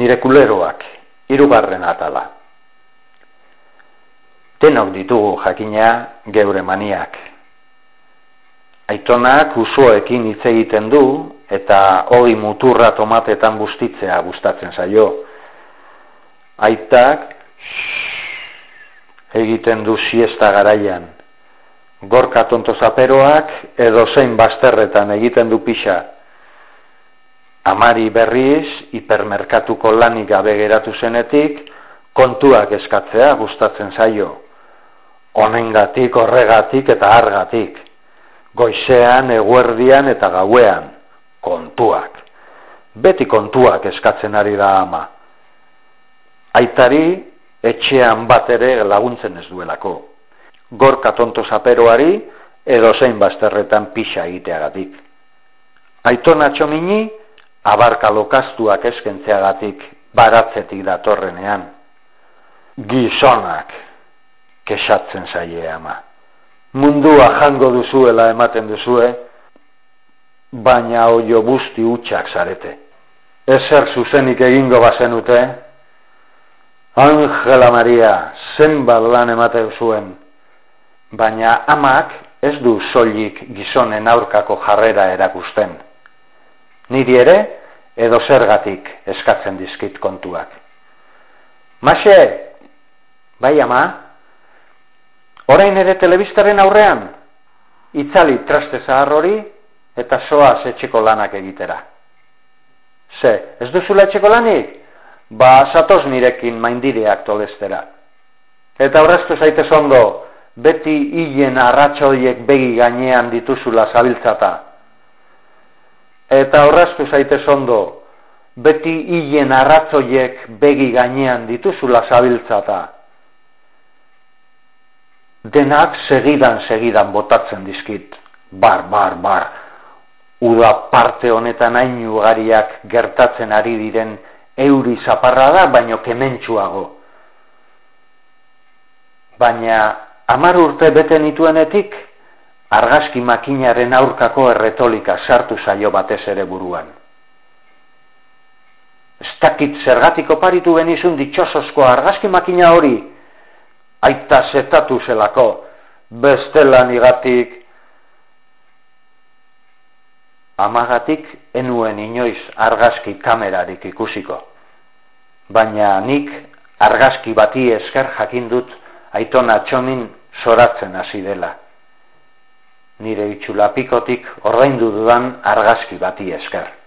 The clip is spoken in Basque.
nire kuleroak, irugarren atala. Tenok ditugu jakina geure maniak. Aitonak usoekin hitz egiten du eta hori muturra tomatetan bustitzea gustatzen zaio. Aitak egiten du siesta garaian. Gorka tonto zaperoak edo zein bazterretan egiten du pixa. Amari berriz, hipermerkatuko lanik gabe geratu zenetik, kontuak eskatzea gustatzen zaio. Honengatik, horregatik eta argatik. Goizean, eguerdian eta gauean. Kontuak. Beti kontuak eskatzen ari da ama. Aitari, etxean bat ere laguntzen ez duelako. Gorka tonto zaperoari, edo zein bazterretan pixa egiteagatik. Aitona txomini, abarka lokaztuak eskentzeagatik baratzetik datorrenean. Gizonak, kesatzen zaie ama. Mundua jango duzuela ematen duzue, baina oio busti utxak zarete. Ezer zuzenik egingo bazenute, Angela Maria zenbat lan ematen zuen, baina amak ez du soilik gizonen aurkako jarrera erakusten niri ere edo zergatik eskatzen dizkit kontuak. Maxe, bai ama, orain ere telebistaren aurrean, itzali traste zahar hori eta soa etxeko lanak egitera. Ze, ez duzula etxeko lanik? Ba, satoz nirekin maindireak tolestera. Eta horreztu zaitez ondo, beti hilen arratxoiek begi gainean dituzula zabiltzata, Eta horraztu zaitez ondo, beti hilen arratzoiek begi gainean dituzula zabiltzata. Denak segidan segidan botatzen dizkit, bar, bar, bar. Uda parte honetan hain ugariak gertatzen ari diren euri zaparra da, baino kementsuago. Baina, amar urte bete nituenetik, argazki makinaren aurkako erretolika sartu zaio batez ere buruan. Ez dakit zergatik oparitu benizun ditxosozko argazki makina hori, aita zetatu zelako, bestelan igatik, amagatik enuen inoiz argazki kamerarik ikusiko. Baina nik argazki bati esker jakin dut aitona txomin soratzen hasi dela nire itxulapikotik ordaindu dudan argazki bati esker.